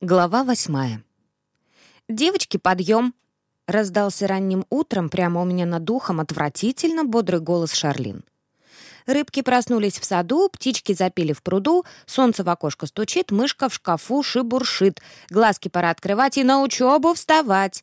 Глава восьмая. «Девочки, подъем!» Раздался ранним утром прямо у меня над духом отвратительно бодрый голос Шарлин. Рыбки проснулись в саду, птички запели в пруду, солнце в окошко стучит, мышка в шкафу шибуршит, глазки пора открывать и на учебу вставать.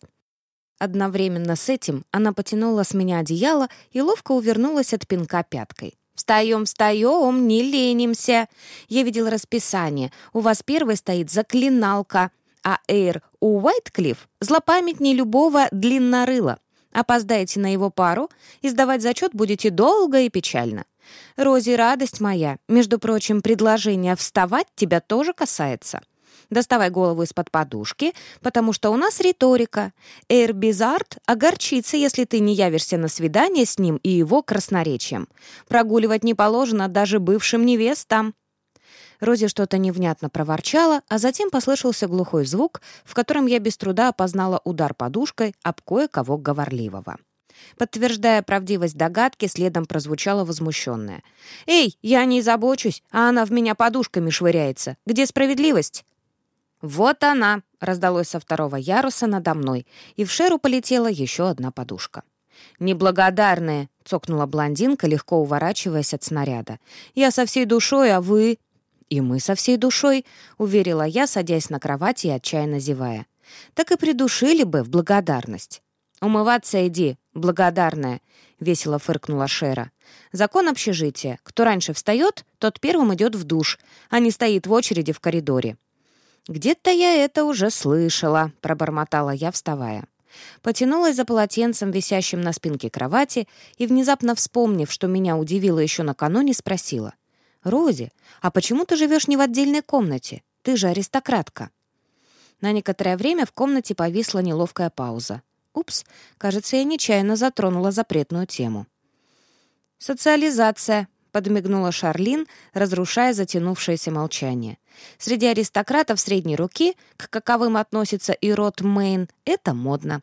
Одновременно с этим она потянула с меня одеяло и ловко увернулась от пинка пяткой. «Встаем, встаем, не ленимся!» Я видел расписание. У вас первой стоит заклиналка, а Эйр у Уайтклифф злопамятней любого длиннорыла. Опоздаете на его пару, и сдавать зачет будете долго и печально. Рози, радость моя, между прочим, предложение вставать тебя тоже касается. Доставай голову из-под подушки, потому что у нас риторика. Эйр Бизард огорчится, если ты не явишься на свидание с ним и его красноречием. Прогуливать не положено даже бывшим невестам». Рози что-то невнятно проворчала, а затем послышался глухой звук, в котором я без труда опознала удар подушкой об кое-кого говорливого. Подтверждая правдивость догадки, следом прозвучало возмущенное. «Эй, я не забочусь, а она в меня подушками швыряется. Где справедливость?» «Вот она!» — раздалось со второго яруса надо мной, и в шеру полетела еще одна подушка. «Неблагодарная!» — цокнула блондинка, легко уворачиваясь от снаряда. «Я со всей душой, а вы...» «И мы со всей душой», — уверила я, садясь на кровати и отчаянно зевая. «Так и придушили бы в благодарность». «Умываться иди, благодарная», — весело фыркнула Шера. «Закон общежития. Кто раньше встает, тот первым идет в душ, а не стоит в очереди в коридоре». «Где-то я это уже слышала», — пробормотала я, вставая. Потянулась за полотенцем, висящим на спинке кровати, и, внезапно вспомнив, что меня удивило еще накануне, спросила. «Рози, а почему ты живешь не в отдельной комнате? Ты же аристократка». На некоторое время в комнате повисла неловкая пауза. Упс, кажется, я нечаянно затронула запретную тему. «Социализация», подмигнула Шарлин, разрушая затянувшееся молчание. Среди аристократов средней руки, к каковым относится и род Мэйн, это модно.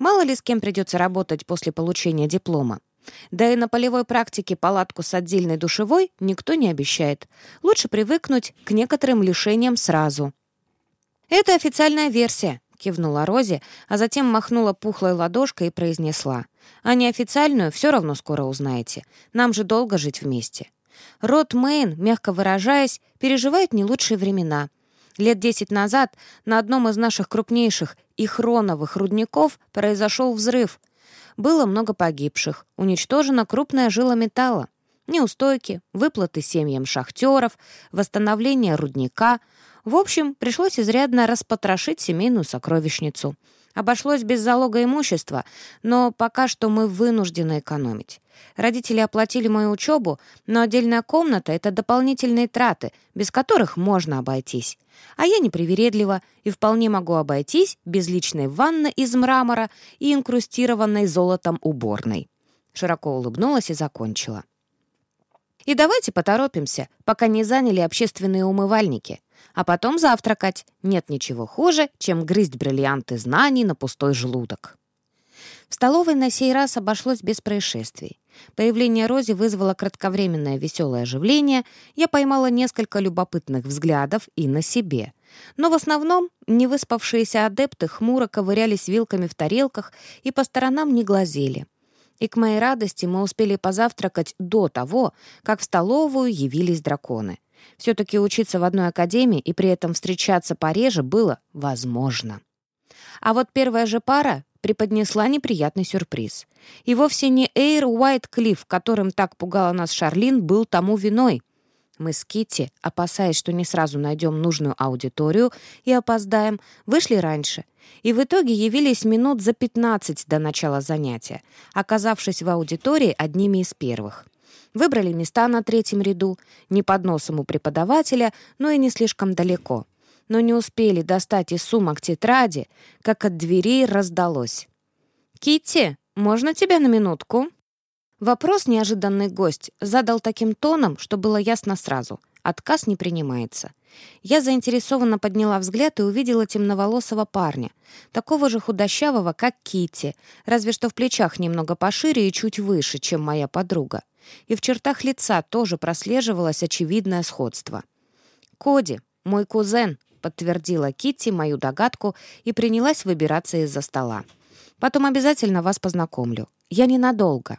Мало ли с кем придется работать после получения диплома. Да и на полевой практике палатку с отдельной душевой никто не обещает. Лучше привыкнуть к некоторым лишениям сразу. Это официальная версия, кивнула Рози, а затем махнула пухлой ладошкой и произнесла. «А неофициальную все равно скоро узнаете. Нам же долго жить вместе». Род Мэйн, мягко выражаясь, переживает не лучшие времена. Лет десять назад на одном из наших крупнейших и хроновых рудников произошел взрыв. Было много погибших, уничтожена крупная жила металла. Неустойки, выплаты семьям шахтеров, восстановление рудника — в общем, пришлось изрядно распотрошить семейную сокровищницу. Обошлось без залога имущества, но пока что мы вынуждены экономить. Родители оплатили мою учебу, но отдельная комната — это дополнительные траты, без которых можно обойтись. А я непривередлива и вполне могу обойтись без личной ванны из мрамора и инкрустированной золотом уборной. Широко улыбнулась и закончила. И давайте поторопимся, пока не заняли общественные умывальники. А потом завтракать. Нет ничего хуже, чем грызть бриллианты знаний на пустой желудок. В столовой на сей раз обошлось без происшествий. Появление Рози вызвало кратковременное веселое оживление, я поймала несколько любопытных взглядов и на себе. Но в основном невыспавшиеся адепты хмуро ковырялись вилками в тарелках и по сторонам не глазели. И к моей радости мы успели позавтракать до того, как в столовую явились драконы — все-таки учиться в одной академии и при этом встречаться пореже было возможно. А вот первая же пара преподнесла неприятный сюрприз. И вовсе не Эйр Уайтклифф, которым так пугала нас Шарлин, был тому виной. Мы с Китти, опасаясь, что не сразу найдем нужную аудиторию и опоздаем, вышли раньше. И в итоге явились минут за 15 до начала занятия, оказавшись в аудитории одними из первых. Выбрали места на третьем ряду, не под носом у преподавателя, но и не слишком далеко. Но не успели достать из сумок тетради, как от дверей раздалось. «Китти, можно тебя на минутку?» Вопрос неожиданный гость задал таким тоном, что было ясно сразу. Отказ не принимается. Я заинтересованно подняла взгляд и увидела темноволосого парня, такого же худощавого, как Кити, разве что в плечах немного пошире и чуть выше, чем моя подруга. И в чертах лица тоже прослеживалось очевидное сходство. «Коди, мой кузен», — подтвердила Китти мою догадку и принялась выбираться из-за стола. «Потом обязательно вас познакомлю. Я ненадолго».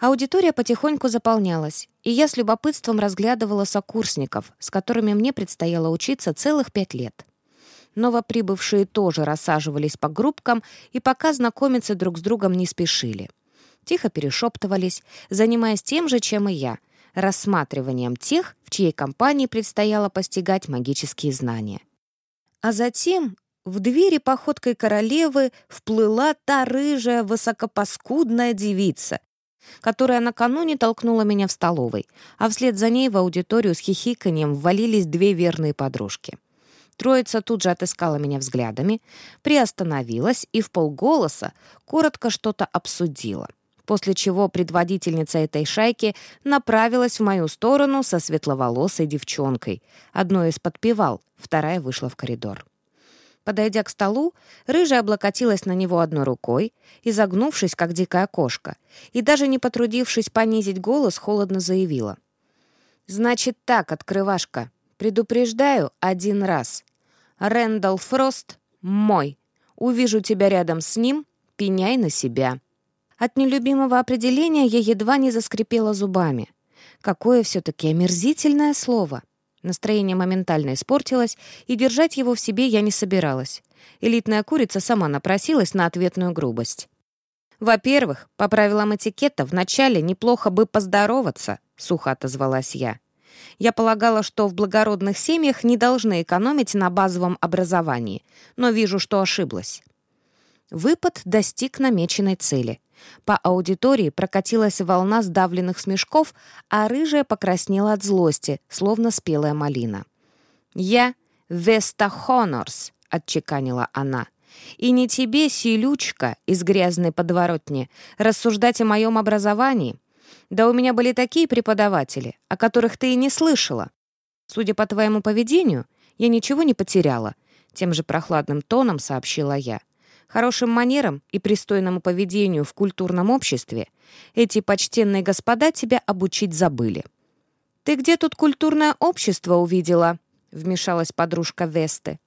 Аудитория потихоньку заполнялась, и я с любопытством разглядывала сокурсников, с которыми мне предстояло учиться целых пять лет. Новоприбывшие тоже рассаживались по группкам и пока знакомиться друг с другом не спешили. Тихо перешептывались, занимаясь тем же, чем и я — рассматриванием тех, в чьей компании предстояло постигать магические знания. А затем в двери походкой королевы вплыла та рыжая высокопаскудная девица, которая накануне толкнула меня в столовой, а вслед за ней в аудиторию с хихиканием ввалились две верные подружки. Троица тут же отыскала меня взглядами, приостановилась и в полголоса коротко что-то обсудила, после чего предводительница этой шайки направилась в мою сторону со светловолосой девчонкой. Одной из подпевал, вторая вышла в коридор. Подойдя к столу, рыжая облокотилась на него одной рукой, изогнувшись, как дикая кошка, и даже не потрудившись понизить голос, холодно заявила. «Значит так, открывашка, предупреждаю один раз. Рэндалл Фрост мой. Увижу тебя рядом с ним, пеняй на себя». От нелюбимого определения я едва не заскрипела зубами. Какое все-таки омерзительное слово. Настроение моментально испортилось, и держать его в себе я не собиралась. Элитная курица сама напросилась на ответную грубость. «Во-первых, по правилам этикета, вначале неплохо бы поздороваться», — сухо отозвалась я. Я полагала, что в благородных семьях не должны экономить на базовом образовании, но вижу, что ошиблась. Выпад достиг намеченной цели. По аудитории прокатилась волна сдавленных смешков, а рыжая покраснела от злости, словно спелая малина. «Я Веста Хонорс», — отчеканила она. «И не тебе, селючка из грязной подворотни, рассуждать о моем образовании. Да у меня были такие преподаватели, о которых ты и не слышала. Судя по твоему поведению, я ничего не потеряла», — тем же прохладным тоном сообщила я. Хорошим манерам и пристойному поведению в культурном обществе эти почтенные господа тебя обучить забыли. «Ты где тут культурное общество увидела?» — вмешалась подружка Весты.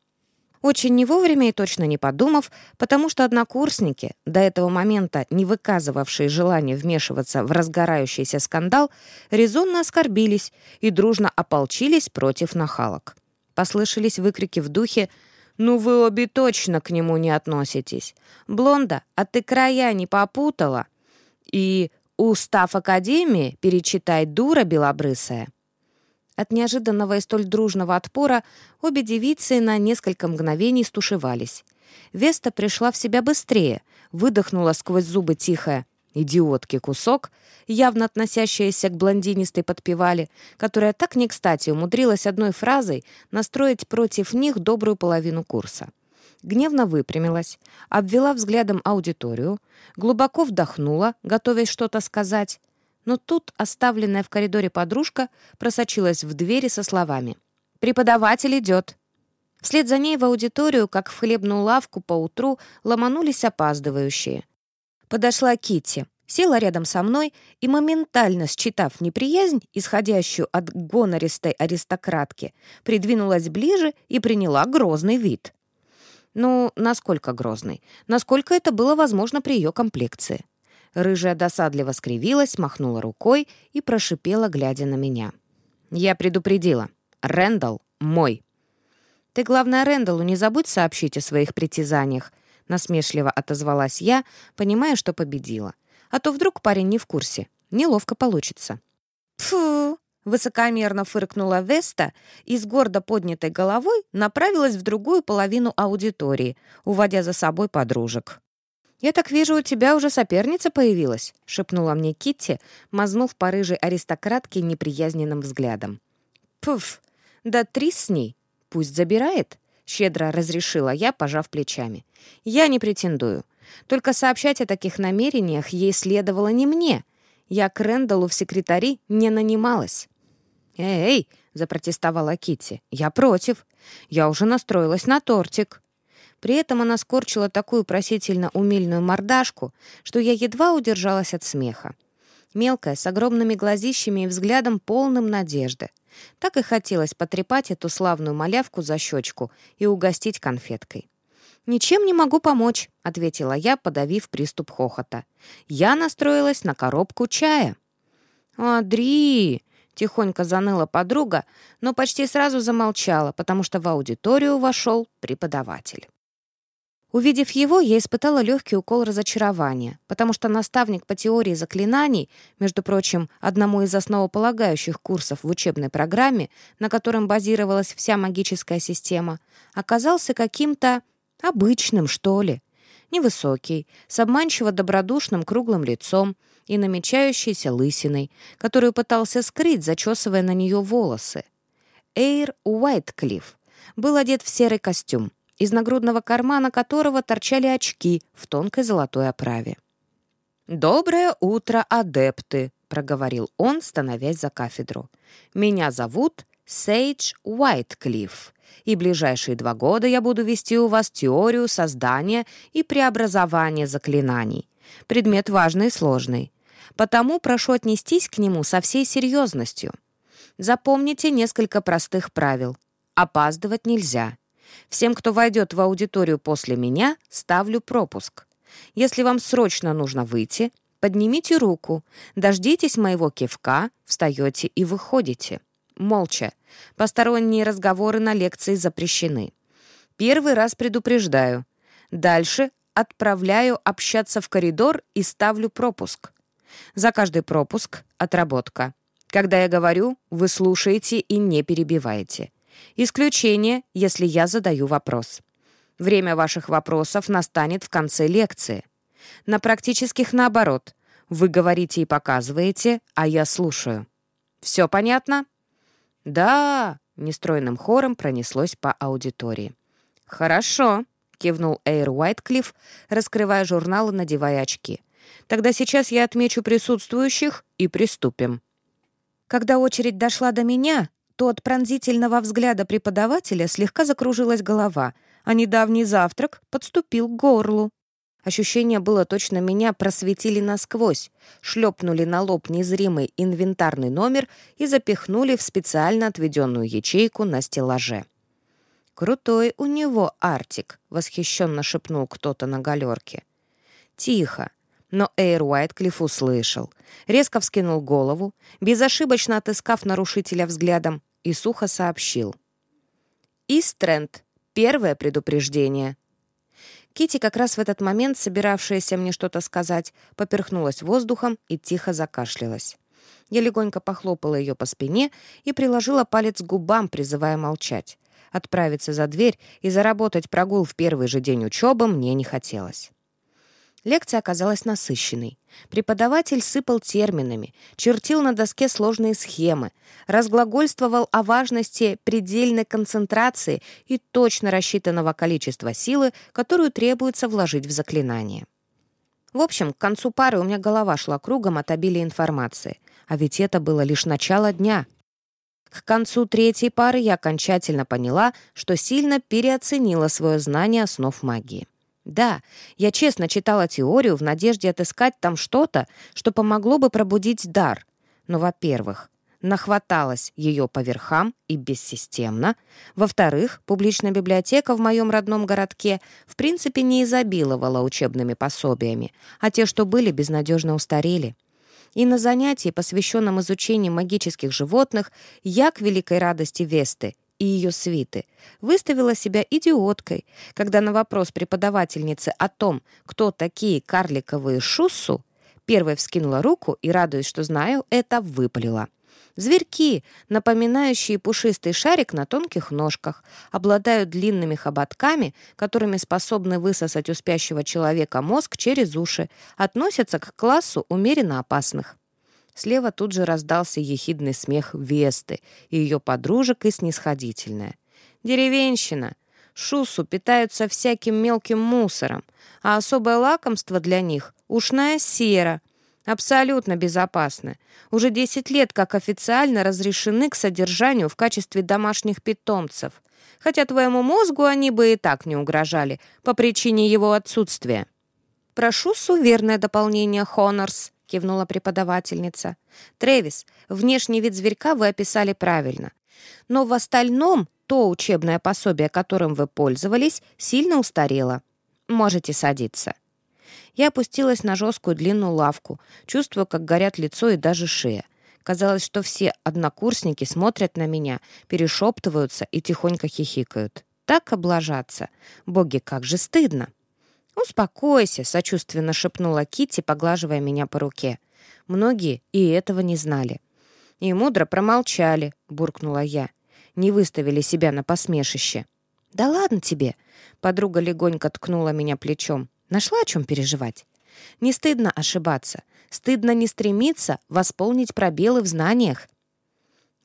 Очень не вовремя и точно не подумав, потому что однокурсники, до этого момента не выказывавшие желания вмешиваться в разгорающийся скандал, резонно оскорбились и дружно ополчились против нахалок. Послышались выкрики в духе «Ну вы обе точно к нему не относитесь. Блонда, а ты края не попутала?» И «Устав Академии перечитай, дура белобрысая». От неожиданного и столь дружного отпора обе девицы на несколько мгновений стушевались. Веста пришла в себя быстрее, выдохнула сквозь зубы тихое «идиотки кусок», явно относящаяся к блондинистой подпевали, которая так не кстати умудрилась одной фразой настроить против них добрую половину курса. Гневно выпрямилась, обвела взглядом аудиторию, глубоко вдохнула, готовясь что-то сказать, но тут оставленная в коридоре подружка просочилась в двери со словами «Преподаватель идет». Вслед за ней в аудиторию, как в хлебную лавку по утру, ломанулись опаздывающие. Подошла Китти, села рядом со мной и, моментально считав неприязнь, исходящую от гонористой аристократки, придвинулась ближе и приняла грозный вид. Ну, насколько грозный? Насколько это было возможно при ее комплекции? Рыжая досадливо скривилась, махнула рукой и прошипела, глядя на меня. «Я предупредила. Рэндалл мой». «Ты, главное, Рэндаллу не забудь сообщить о своих притязаниях», насмешливо отозвалась я, понимая, что победила. «А то вдруг парень не в курсе. Неловко получится». «Фу!» — высокомерно фыркнула Веста и с гордо поднятой головой направилась в другую половину аудитории, уводя за собой подружек. «Я так вижу, у тебя уже соперница появилась», — шепнула мне Китти, мазнув по рыжей аристократке неприязненным взглядом. «Пф, да три с ней. Пусть забирает», — щедро разрешила я, пожав плечами. «Я не претендую. Только сообщать о таких намерениях ей следовало не мне. Я к Рэндаллу в секретари не нанималась». «Эй!» — запротестовала Китти. «Я против. Я уже настроилась на тортик». При этом она скорчила такую просительно умильную мордашку, что я едва удержалась от смеха. Мелкая, с огромными глазищами и взглядом полным надежды. Так и хотелось потрепать эту славную малявку за щечку и угостить конфеткой. «Ничем не могу помочь», — ответила я, подавив приступ хохота. «Я настроилась на коробку чая». «Адри!» — тихонько заныла подруга, но почти сразу замолчала, потому что в аудиторию вошел преподаватель. Увидев его, я испытала легкий укол разочарования, потому что наставник по теории заклинаний, между прочим, одному из основополагающих курсов в учебной программе, на котором базировалась вся магическая система, оказался каким-то обычным, что ли. Невысокий, с обманчиво добродушным круглым лицом и намечающейся лысиной, которую пытался скрыть, зачесывая на нее волосы. Эйр Уайтклифф был одет в серый костюм, из нагрудного кармана которого торчали очки в тонкой золотой оправе. «Доброе утро, адепты!» — проговорил он, становясь за кафедру. «Меня зовут Сейдж Уайтклифф, и ближайшие два года я буду вести у вас теорию создания и преобразования заклинаний. Предмет важный и сложный. Потому прошу отнестись к нему со всей серьезностью. Запомните несколько простых правил. Опаздывать нельзя. Всем, кто войдет в аудиторию после меня, ставлю пропуск. Если вам срочно нужно выйти, поднимите руку, дождитесь моего кивка, встаете и выходите. Молча. Посторонние разговоры на лекции запрещены. Первый раз предупреждаю. Дальше отправляю общаться в коридор и ставлю пропуск. За каждый пропуск — отработка. Когда я говорю, вы слушаете и не перебиваете. Исключение, если я задаю вопрос. Время ваших вопросов настанет в конце лекции. На практических наоборот. Вы говорите и показываете, а я слушаю. Все понятно? Да, нестройным хором пронеслось по аудитории. Хорошо, кивнул Эйр Уайтклифф, раскрывая журнал и надевая очки. Тогда сейчас я отмечу присутствующих и приступим. Когда очередь дошла до меня, то от пронзительного взгляда преподавателя слегка закружилась голова, а недавний завтрак подступил к горлу. Ощущение было точно меня просветили насквозь, шлепнули на лоб незримый инвентарный номер и запихнули в специально отведенную ячейку на стеллаже. «Крутой у него Артик», — восхищенно шепнул кто-то на галерке. «Тихо». Но Эйр Уайтклифф услышал. Резко вскинул голову, безошибочно отыскав нарушителя взглядом, и сухо сообщил. «Истренд. Первое предупреждение». Кити как раз в этот момент, собиравшаяся мне что-то сказать, поперхнулась воздухом и тихо закашлялась. Я легонько похлопала ее по спине и приложила палец к губам, призывая молчать. Отправиться за дверь и заработать прогул в первый же день учебы мне не хотелось. Лекция оказалась насыщенной. Преподаватель сыпал терминами, чертил на доске сложные схемы, разглагольствовал о важности предельной концентрации и точно рассчитанного количества силы, которую требуется вложить в заклинание. В общем, к концу пары у меня голова шла кругом от обилия информации. А ведь это было лишь начало дня. К концу третьей пары я окончательно поняла, что сильно переоценила свое знание основ магии. Да, я честно читала теорию в надежде отыскать там что-то, что помогло бы пробудить дар. Но, во-первых, нахваталась ее по верхам и бессистемно. Во-вторых, публичная библиотека в моем родном городке в принципе не изобиловала учебными пособиями, а те, что были, безнадежно устарели. И на занятии, посвященном изучению магических животных, я, к великой радости Весты, и ее свиты, выставила себя идиоткой, когда на вопрос преподавательницы о том, кто такие карликовые шуссу, первая вскинула руку и, радуясь, что знаю, это выпалила. Зверьки, напоминающие пушистый шарик на тонких ножках, обладают длинными хоботками, которыми способны высосать у спящего человека мозг через уши, относятся к классу умеренно опасных. Слева тут же раздался ехидный смех Весты и ее подружек и снисходительная. «Деревенщина! Шусу питаются всяким мелким мусором, а особое лакомство для них — ушная сера. Абсолютно безопасны. Уже 10 лет как официально разрешены к содержанию в качестве домашних питомцев. Хотя твоему мозгу они бы и так не угрожали по причине его отсутствия». «Прошу суверное дополнение, Хонорс», кивнула преподавательница. «Трэвис, внешний вид зверька вы описали правильно. Но в остальном то учебное пособие, которым вы пользовались, сильно устарело. Можете садиться». Я опустилась на жесткую длинную лавку, чувствуя, как горят лицо и даже шея. Казалось, что все однокурсники смотрят на меня, перешептываются и тихонько хихикают. Так облажаться. Боги, как же стыдно. «Успокойся», — сочувственно шепнула Китти, поглаживая меня по руке. Многие и этого не знали. «И мудро промолчали», — буркнула я. «Не выставили себя на посмешище». «Да ладно тебе», — подруга легонько ткнула меня плечом. «Нашла о чем переживать?» «Не стыдно ошибаться. Стыдно не стремиться восполнить пробелы в знаниях».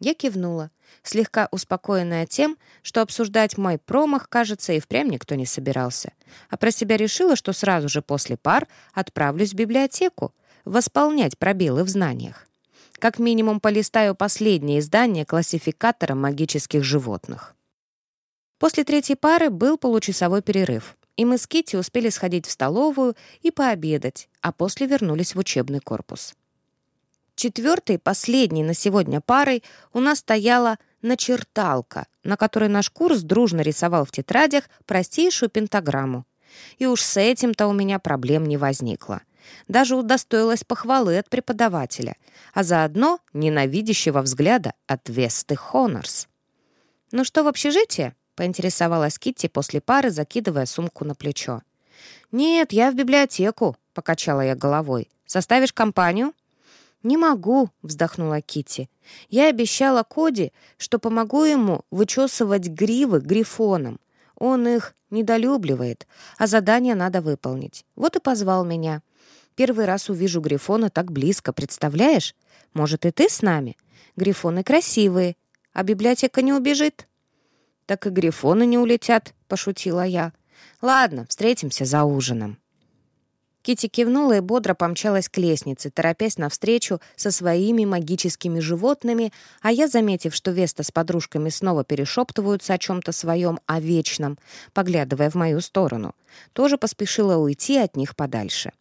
Я кивнула, слегка успокоенная тем, что обсуждать мой промах, кажется, и впрямь никто не собирался. А про себя решила, что сразу же после пар отправлюсь в библиотеку, восполнять пробелы в знаниях. Как минимум полистаю последнее издание классификатора магических животных. После третьей пары был получасовой перерыв, и мы с Китти успели сходить в столовую и пообедать, а после вернулись в учебный корпус. Четвертой, последней на сегодня парой у нас стояла начерталка, на которой наш курс дружно рисовал в тетрадях простейшую пентаграмму. И уж с этим-то у меня проблем не возникло. Даже удостоилась похвалы от преподавателя, а заодно ненавидящего взгляда от Весты Хонорс. «Ну что, в общежитие?» — поинтересовалась Китти после пары, закидывая сумку на плечо. «Нет, я в библиотеку», — покачала я головой. «Составишь компанию?» «Не могу», — вздохнула Кити. «Я обещала Коди, что помогу ему вычесывать гривы грифоном. Он их недолюбливает, а задание надо выполнить. Вот и позвал меня. Первый раз увижу грифона так близко, представляешь? Может, и ты с нами? Грифоны красивые, а библиотека не убежит». «Так и грифоны не улетят», — пошутила я. «Ладно, встретимся за ужином». Кити кивнула и бодро помчалась к лестнице, торопясь навстречу со своими магическими животными, а я, заметив, что Веста с подружками снова перешептываются о чем-то своем, о вечном, поглядывая в мою сторону, тоже поспешила уйти от них подальше.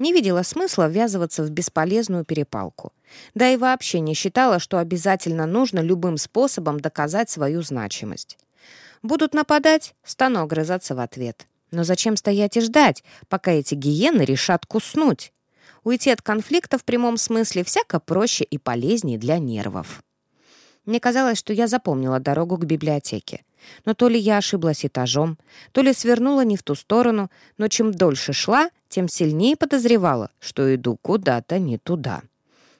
Не видела смысла ввязываться в бесполезную перепалку. Да и вообще не считала, что обязательно нужно любым способом доказать свою значимость. Будут нападать, стану огрызаться в ответ. Но зачем стоять и ждать, пока эти гиены решат куснуть? Уйти от конфликта в прямом смысле всяко проще и полезнее для нервов. Мне казалось, что я запомнила дорогу к библиотеке. Но то ли я ошиблась этажом, то ли свернула не в ту сторону, но чем дольше шла, тем сильнее подозревала, что иду куда-то не туда.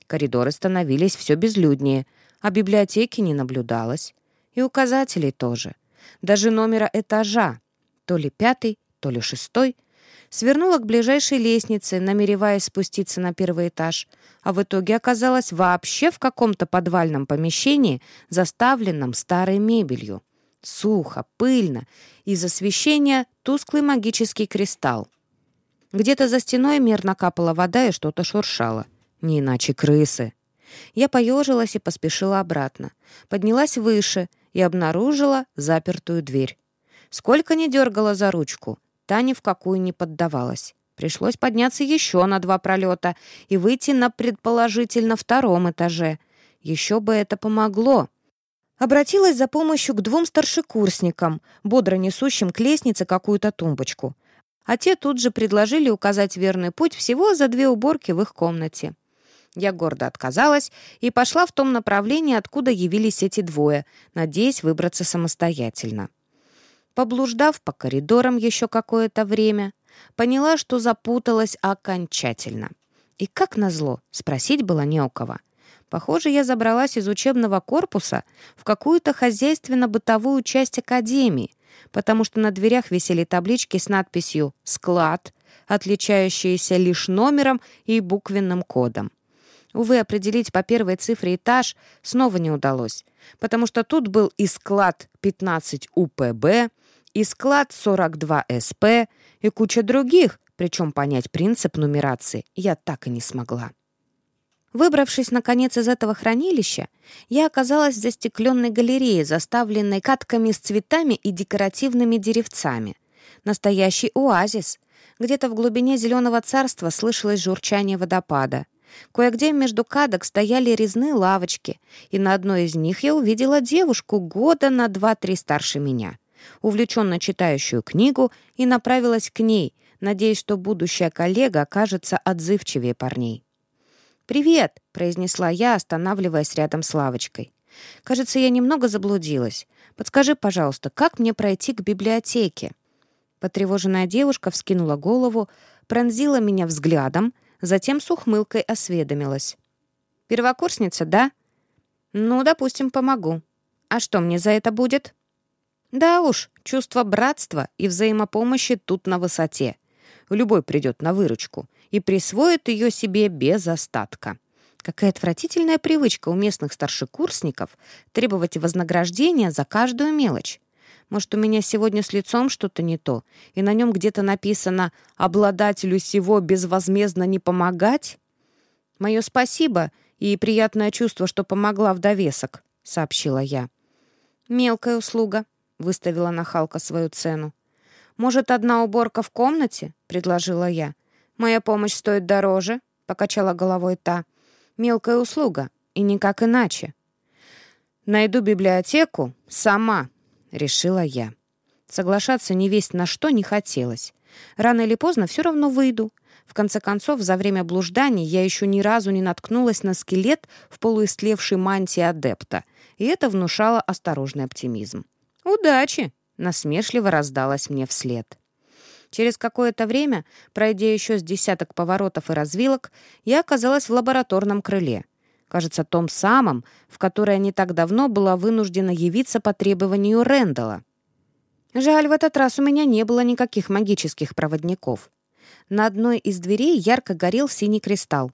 Коридоры становились все безлюднее, а библиотеки не наблюдалось. И указателей тоже. Даже номера этажа, то ли пятый, то ли шестой, свернула к ближайшей лестнице, намереваясь спуститься на первый этаж, а в итоге оказалась вообще в каком-то подвальном помещении, заставленном старой мебелью. Сухо, пыльно, из освещения тусклый магический кристалл. Где-то за стеной мерно капала вода и что-то шуршало. Не иначе крысы. Я поежилась и поспешила обратно. Поднялась выше и обнаружила запертую дверь. Сколько не дергала за ручку, та ни в какую не поддавалась. Пришлось подняться еще на два пролета и выйти на предположительно втором этаже. Еще бы это помогло. Обратилась за помощью к двум старшекурсникам, бодро несущим к лестнице какую-то тумбочку. А те тут же предложили указать верный путь всего за две уборки в их комнате. Я гордо отказалась и пошла в том направлении, откуда явились эти двое, надеясь выбраться самостоятельно. Поблуждав по коридорам еще какое-то время, поняла, что запуталась окончательно. И как назло, спросить было не у кого. Похоже, я забралась из учебного корпуса в какую-то хозяйственно-бытовую часть академии, потому что на дверях висели таблички с надписью «Склад», отличающиеся лишь номером и буквенным кодом. Увы, определить по первой цифре этаж снова не удалось, потому что тут был и склад 15 УПБ, и склад 42СП, и куча других, причем понять принцип нумерации я так и не смогла. Выбравшись, наконец, из этого хранилища, я оказалась в застекленной галерее, заставленной катками с цветами и декоративными деревцами. Настоящий оазис. Где-то в глубине зеленого царства слышалось журчание водопада. Кое-где между кадок стояли резные лавочки, и на одной из них я увидела девушку года на два-три старше меня, увлеченно читающую книгу, и направилась к ней, надеясь, что будущая коллега окажется отзывчивее парней. «Привет!» — произнесла я, останавливаясь рядом с лавочкой. «Кажется, я немного заблудилась. Подскажи, пожалуйста, как мне пройти к библиотеке?» Потревоженная девушка вскинула голову, пронзила меня взглядом, затем с ухмылкой осведомилась. «Первокурсница, да?» «Ну, допустим, помогу. А что мне за это будет?» «Да уж, чувство братства и взаимопомощи тут на высоте. Любой придет на выручку и присвоит ее себе без остатка. Какая отвратительная привычка у местных старшекурсников требовать вознаграждения за каждую мелочь. Может, у меня сегодня с лицом что-то не то, и на нем где-то написано «обладателю всего безвозмездно не помогать»? «Мое спасибо и приятное чувство, что помогла в довесок», — сообщила я. «Мелкая услуга», — выставила нахалка свою цену. «Может, одна уборка в комнате?» — предложила я. «Моя помощь стоит дороже», — покачала головой та. «Мелкая услуга, и никак иначе». «Найду библиотеку сама», решила я. Соглашаться не весть на что не хотелось. Рано или поздно все равно выйду. В конце концов, за время блужданий я еще ни разу не наткнулась на скелет в полуистлевшей мантии адепта, и это внушало осторожный оптимизм. «Удачи!» — насмешливо раздалось мне вслед. Через какое-то время, пройдя еще с десяток поворотов и развилок, я оказалась в лабораторном крыле — кажется, том самом, в которое не так давно была вынуждена явиться по требованию Рэндала. Жаль, в этот раз у меня не было никаких магических проводников. На одной из дверей ярко горел синий кристалл.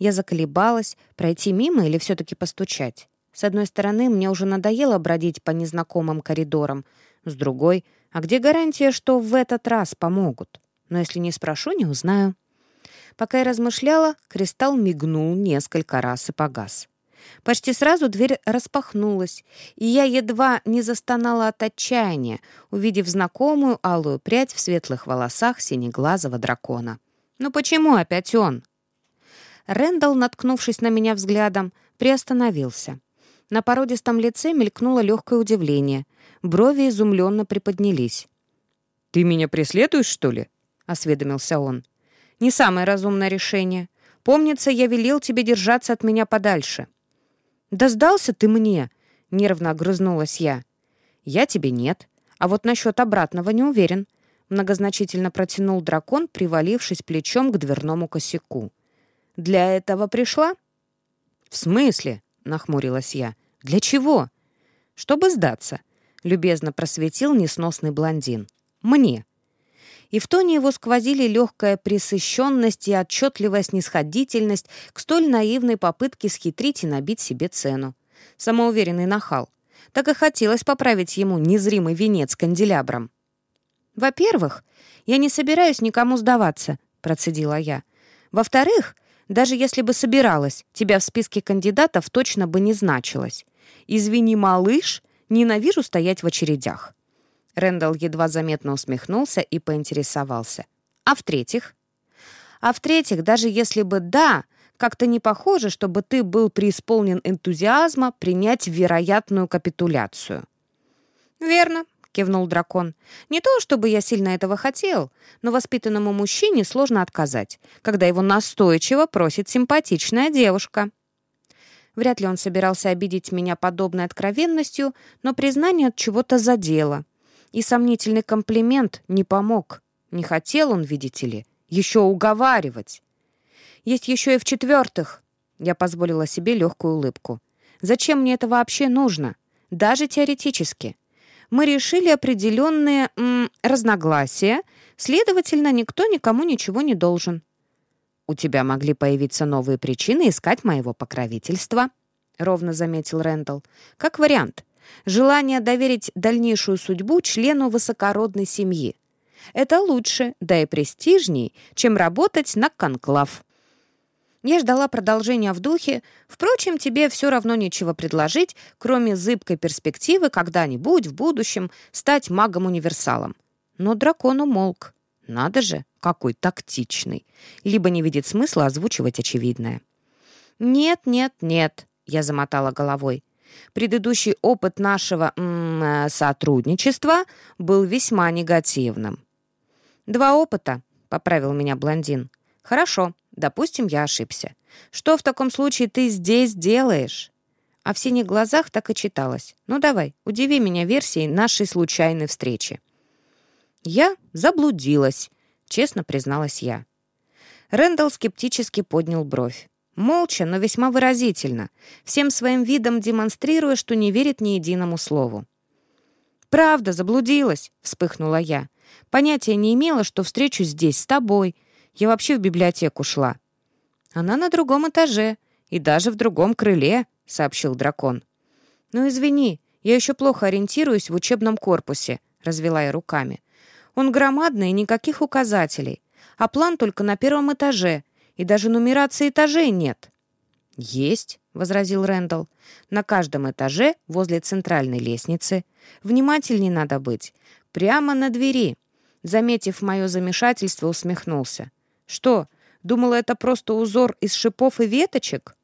Я заколебалась, пройти мимо или все-таки постучать. С одной стороны, мне уже надоело бродить по незнакомым коридорам. С другой, а где гарантия, что в этот раз помогут? Но если не спрошу, не узнаю. Пока я размышляла, кристалл мигнул несколько раз и погас. Почти сразу дверь распахнулась, и я едва не застонала от отчаяния, увидев знакомую алую прядь в светлых волосах синеглазого дракона. «Ну почему опять он?» Рэндалл, наткнувшись на меня взглядом, приостановился. На породистом лице мелькнуло легкое удивление. Брови изумленно приподнялись. «Ты меня преследуешь, что ли?» — осведомился он. Не самое разумное решение. Помнится, я велел тебе держаться от меня подальше». «Да сдался ты мне!» — нервно огрызнулась я. «Я тебе нет. А вот насчет обратного не уверен», — многозначительно протянул дракон, привалившись плечом к дверному косяку. «Для этого пришла?» «В смысле?» — нахмурилась я. «Для чего?» «Чтобы сдаться», — любезно просветил несносный блондин. «Мне» и в тоне его сквозили легкая пресыщенность и отчетливая снисходительность к столь наивной попытке схитрить и набить себе цену. Самоуверенный нахал. Так и хотелось поправить ему незримый венец канделябром. «Во-первых, я не собираюсь никому сдаваться», — процедила я. «Во-вторых, даже если бы собиралась, тебя в списке кандидатов точно бы не значилось. Извини, малыш, ненавижу стоять в очередях. Рэндалл едва заметно усмехнулся и поинтересовался. «А в-третьих?» «А в-третьих, даже если бы да, как-то не похоже, чтобы ты был преисполнен энтузиазма принять вероятную капитуляцию». «Верно», — кивнул дракон. «Не то, чтобы я сильно этого хотел, но воспитанному мужчине сложно отказать, когда его настойчиво просит симпатичная девушка». Вряд ли он собирался обидеть меня подобной откровенностью, но признание от чего-то задело — и сомнительный комплимент не помог. Не хотел он, видите ли, еще уговаривать. Есть еще и в-четвертых. Я позволила себе легкую улыбку. Зачем мне это вообще нужно? Даже теоретически. Мы решили определенные м, разногласия, следовательно, никто никому ничего не должен. «У тебя могли появиться новые причины искать моего покровительства», — ровно заметил Рэндалл. «Как вариант. Желание доверить дальнейшую судьбу члену высокородной семьи. Это лучше, да и престижней, чем работать на конклав. Я ждала продолжения в духе. Впрочем, тебе все равно нечего предложить, кроме зыбкой перспективы когда-нибудь в будущем стать магом-универсалом. Но дракон умолк. Надо же, какой тактичный. Либо не видит смысла озвучивать очевидное. «Нет, нет, нет», — я замотала головой. «Предыдущий опыт нашего м -м, сотрудничества был весьма негативным». «Два опыта», — поправил меня блондин. «Хорошо, допустим, я ошибся. Что в таком случае ты здесь делаешь?» А в синих глазах так и читалось. «Ну давай, удиви меня версией нашей случайной встречи». «Я заблудилась», — честно призналась я. Рэндалл скептически поднял бровь. Молча, но весьма выразительно, всем своим видом демонстрируя, что не верит ни единому слову. «Правда, заблудилась», — вспыхнула я. «Понятия не имела, что встречу здесь с тобой. Я вообще в библиотеку шла». «Она на другом этаже и даже в другом крыле», — сообщил дракон. «Ну, извини, я еще плохо ориентируюсь в учебном корпусе», — развела я руками. «Он громадный и никаких указателей, а план только на первом этаже, и даже нумерации этажей нет». «Есть», — возразил Рэндалл. «На каждом этаже, возле центральной лестницы. Внимательней надо быть. Прямо на двери». Заметив мое замешательство, усмехнулся. «Что, думала, это просто узор из шипов и веточек?»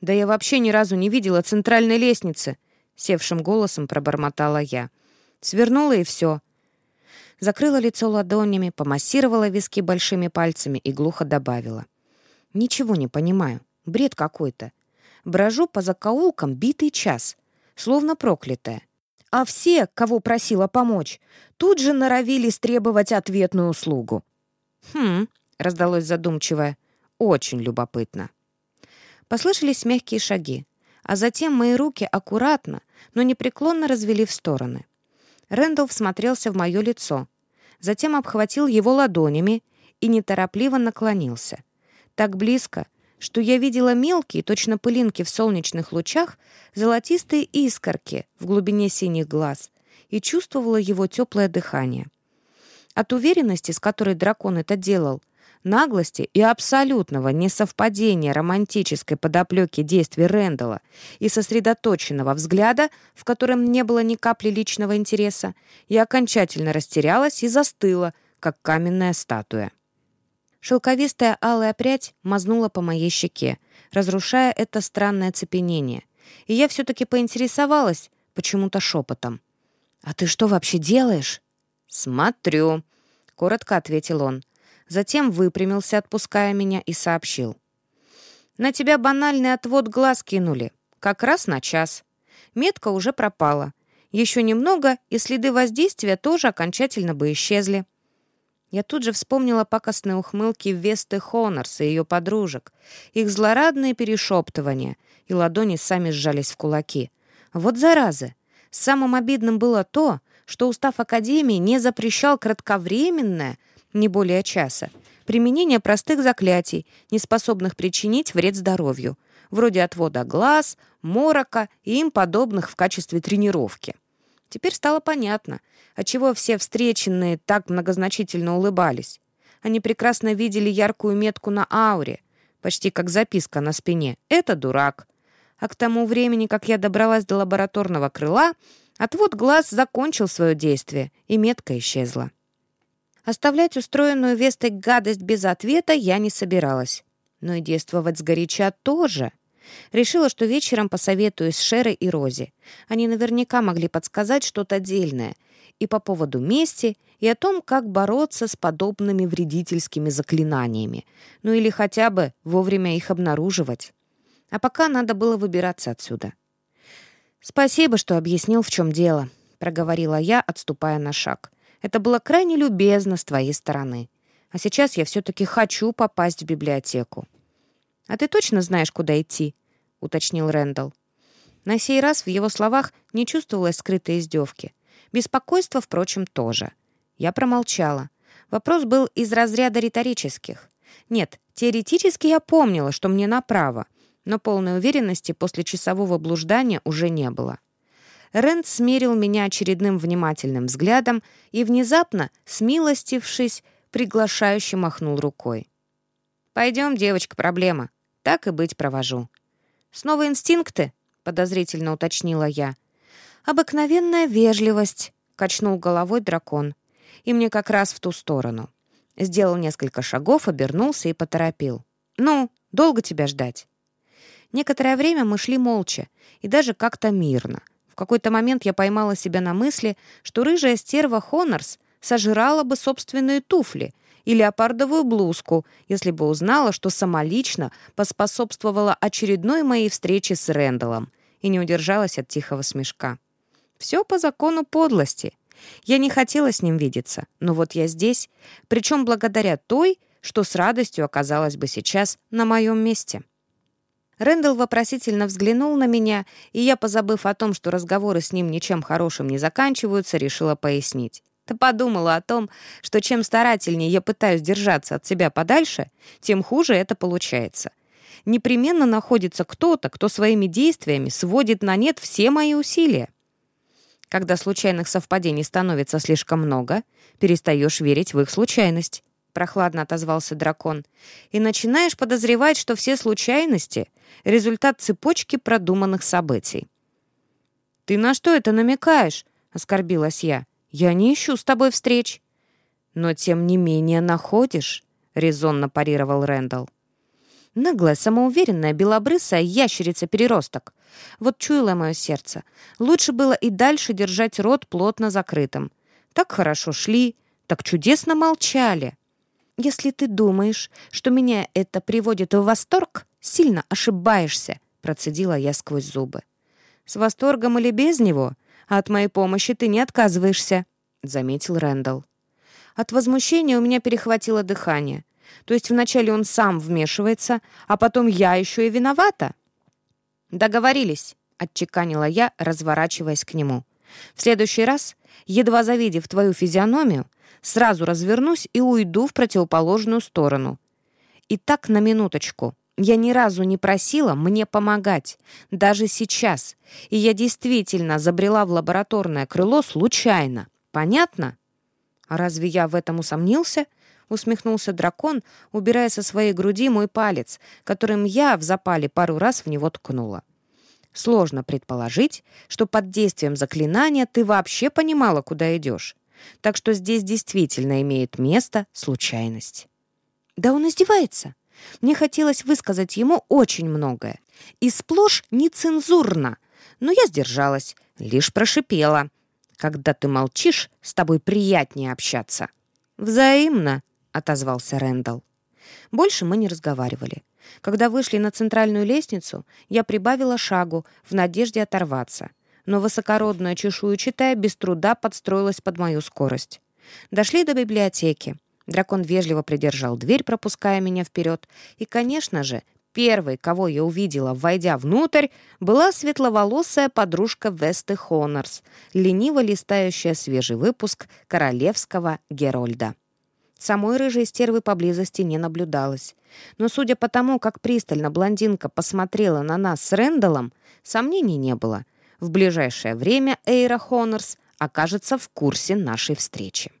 «Да я вообще ни разу не видела центральной лестницы», — севшим голосом пробормотала я. Свернула и все. Закрыла лицо ладонями, помассировала виски большими пальцами и глухо добавила. «Ничего не понимаю. Бред какой-то. Брожу по закоулкам битый час, словно проклятая. А все, кого просила помочь, тут же норовили требовать ответную услугу». «Хм», — раздалось задумчивое, — «очень любопытно». Послышались мягкие шаги, а затем мои руки аккуратно, но непреклонно развели в стороны. Рэндалл всмотрелся в мое лицо, затем обхватил его ладонями и неторопливо наклонился. Так близко, что я видела мелкие, точно пылинки в солнечных лучах, золотистые искорки в глубине синих глаз и чувствовала его теплое дыхание. От уверенности, с которой дракон это делал, наглости и абсолютного несовпадения романтической подоплеки действий Рэндала и сосредоточенного взгляда, в котором не было ни капли личного интереса, я окончательно растерялась и застыла, как каменная статуя. Шелковистая алая прядь мазнула по моей щеке, разрушая это странное цепенение. И я все-таки поинтересовалась, почему-то шепотом. «А ты что вообще делаешь?» «Смотрю», — коротко ответил он затем выпрямился, отпуская меня, и сообщил. «На тебя банальный отвод глаз кинули. Как раз на час. Метка уже пропала. Еще немного, и следы воздействия тоже окончательно бы исчезли». Я тут же вспомнила пакостные ухмылки Весты Хонорс и ее подружек, их злорадные перешептывания, и ладони сами сжались в кулаки. Вот заразы! Самым обидным было то, что устав Академии не запрещал кратковременное — не более часа. Применение простых заклятий, не способных причинить вред здоровью, вроде отвода глаз, морока и им подобных в качестве тренировки. Теперь стало понятно, отчего все встреченные так многозначительно улыбались. Они прекрасно видели яркую метку на ауре, почти как записка на спине «Это дурак». А к тому времени, как я добралась до лабораторного крыла, отвод глаз закончил свое действие, и метка исчезла. Оставлять устроенную Вестой гадость без ответа я не собиралась. Но и действовать сгоряча тоже. Решила, что вечером посоветуюсь с Шерой и Рози. Они наверняка могли подсказать что-то дельное и по поводу мести, и о том, как бороться с подобными вредительскими заклинаниями. Ну или хотя бы вовремя их обнаруживать. А пока надо было выбираться отсюда. «Спасибо, что объяснил, в чем дело», — проговорила я, отступая на шаг. Это было крайне любезно с твоей стороны. А сейчас я все-таки хочу попасть в библиотеку». «А ты точно знаешь, куда идти?» — уточнил Рэндалл. На сей раз в его словах не чувствовалось скрытой издевки. Беспокойство, впрочем, тоже. Я промолчала. Вопрос был из разряда риторических. Нет, теоретически я помнила, что мне направо, но полной уверенности после часового блуждания уже не было. Рент смерил меня очередным внимательным взглядом и, внезапно, смилостившись, приглашающе махнул рукой. «Пойдем, девочка, проблема. Так и быть провожу». «Снова инстинкты?» — подозрительно уточнила я. «Обыкновенная вежливость», — качнул головой дракон. И мне как раз в ту сторону. Сделал несколько шагов, обернулся и поторопил. «Ну, долго тебя ждать?» Некоторое время мы шли молча и даже как-то мирно. В какой-то момент я поймала себя на мысли, что рыжая стерва Хонорс сожрала бы собственные туфли и леопардовую блузку, если бы узнала, что самолично поспособствовала очередной моей встрече с Рэндаллом и не удержалась от тихого смешка. Все по закону подлости. Я не хотела с ним видеться, но вот я здесь, причем благодаря той, что с радостью оказалась бы сейчас на моем месте. Рэндалл вопросительно взглянул на меня, и я, позабыв о том, что разговоры с ним ничем хорошим не заканчиваются, решила пояснить. Да подумала о том, что чем старательнее я пытаюсь держаться от себя подальше, тем хуже это получается. Непременно находится кто-то, кто своими действиями сводит на нет все мои усилия. Когда случайных совпадений становится слишком много, перестаешь верить в их случайность. Прохладно отозвался дракон. И начинаешь подозревать, что все случайности — результат цепочки продуманных событий. «Ты на что это намекаешь?» — оскорбилась я. «Я не ищу с тобой встреч». «Но тем не менее находишь», — резонно парировал Рэндалл. Наглая, самоуверенная, белобрысая ящерица-переросток. Вот чуяло мое сердце. Лучше было и дальше держать рот плотно закрытым. Так хорошо шли, так чудесно молчали. Если ты думаешь, что меня это приводит в восторг, сильно ошибаешься, процедила я сквозь зубы. С восторгом или без него, а от моей помощи ты не отказываешься, заметил Рэндалл. От возмущения у меня перехватило дыхание. То есть вначале он сам вмешивается, а потом я еще и виновата? Договорились, отчеканила я, разворачиваясь к нему. В следующий раз, едва завидев твою физиономию, сразу развернусь и уйду в противоположную сторону. И так на минуточку. Я ни разу не просила мне помогать, даже сейчас. И я действительно забрела в лабораторное крыло случайно. Понятно? А разве я в этом усомнился? — усмехнулся дракон, убирая со своей груди мой палец, которым я в запале пару раз в него ткнула. Сложно предположить, что под действием заклинания ты вообще понимала, куда идешь. Так что здесь действительно имеет место случайность. Да он издевается. Мне хотелось высказать ему очень многое. И сплошь нецензурно. Но я сдержалась, лишь прошипела. Когда ты молчишь, с тобой приятнее общаться. Взаимно, — отозвался Рэндалл. Больше мы не разговаривали. Когда вышли на центральную лестницу, я прибавила шагу в надежде оторваться. Но высокородная чешуечатая без труда подстроилась под мою скорость. Дошли до библиотеки. Дракон вежливо придержал дверь, пропуская меня вперед. И, конечно же, первой, кого я увидела, войдя внутрь, была светловолосая подружка Весты Хонорс, лениво листающая свежий выпуск «Королевского Герольда». Самой рыжей стервы поблизости не наблюдалось. Но судя по тому, как пристально блондинка посмотрела на нас с Рэндаллом, сомнений не было. В ближайшее время Эйра Хонорс окажется в курсе нашей встречи.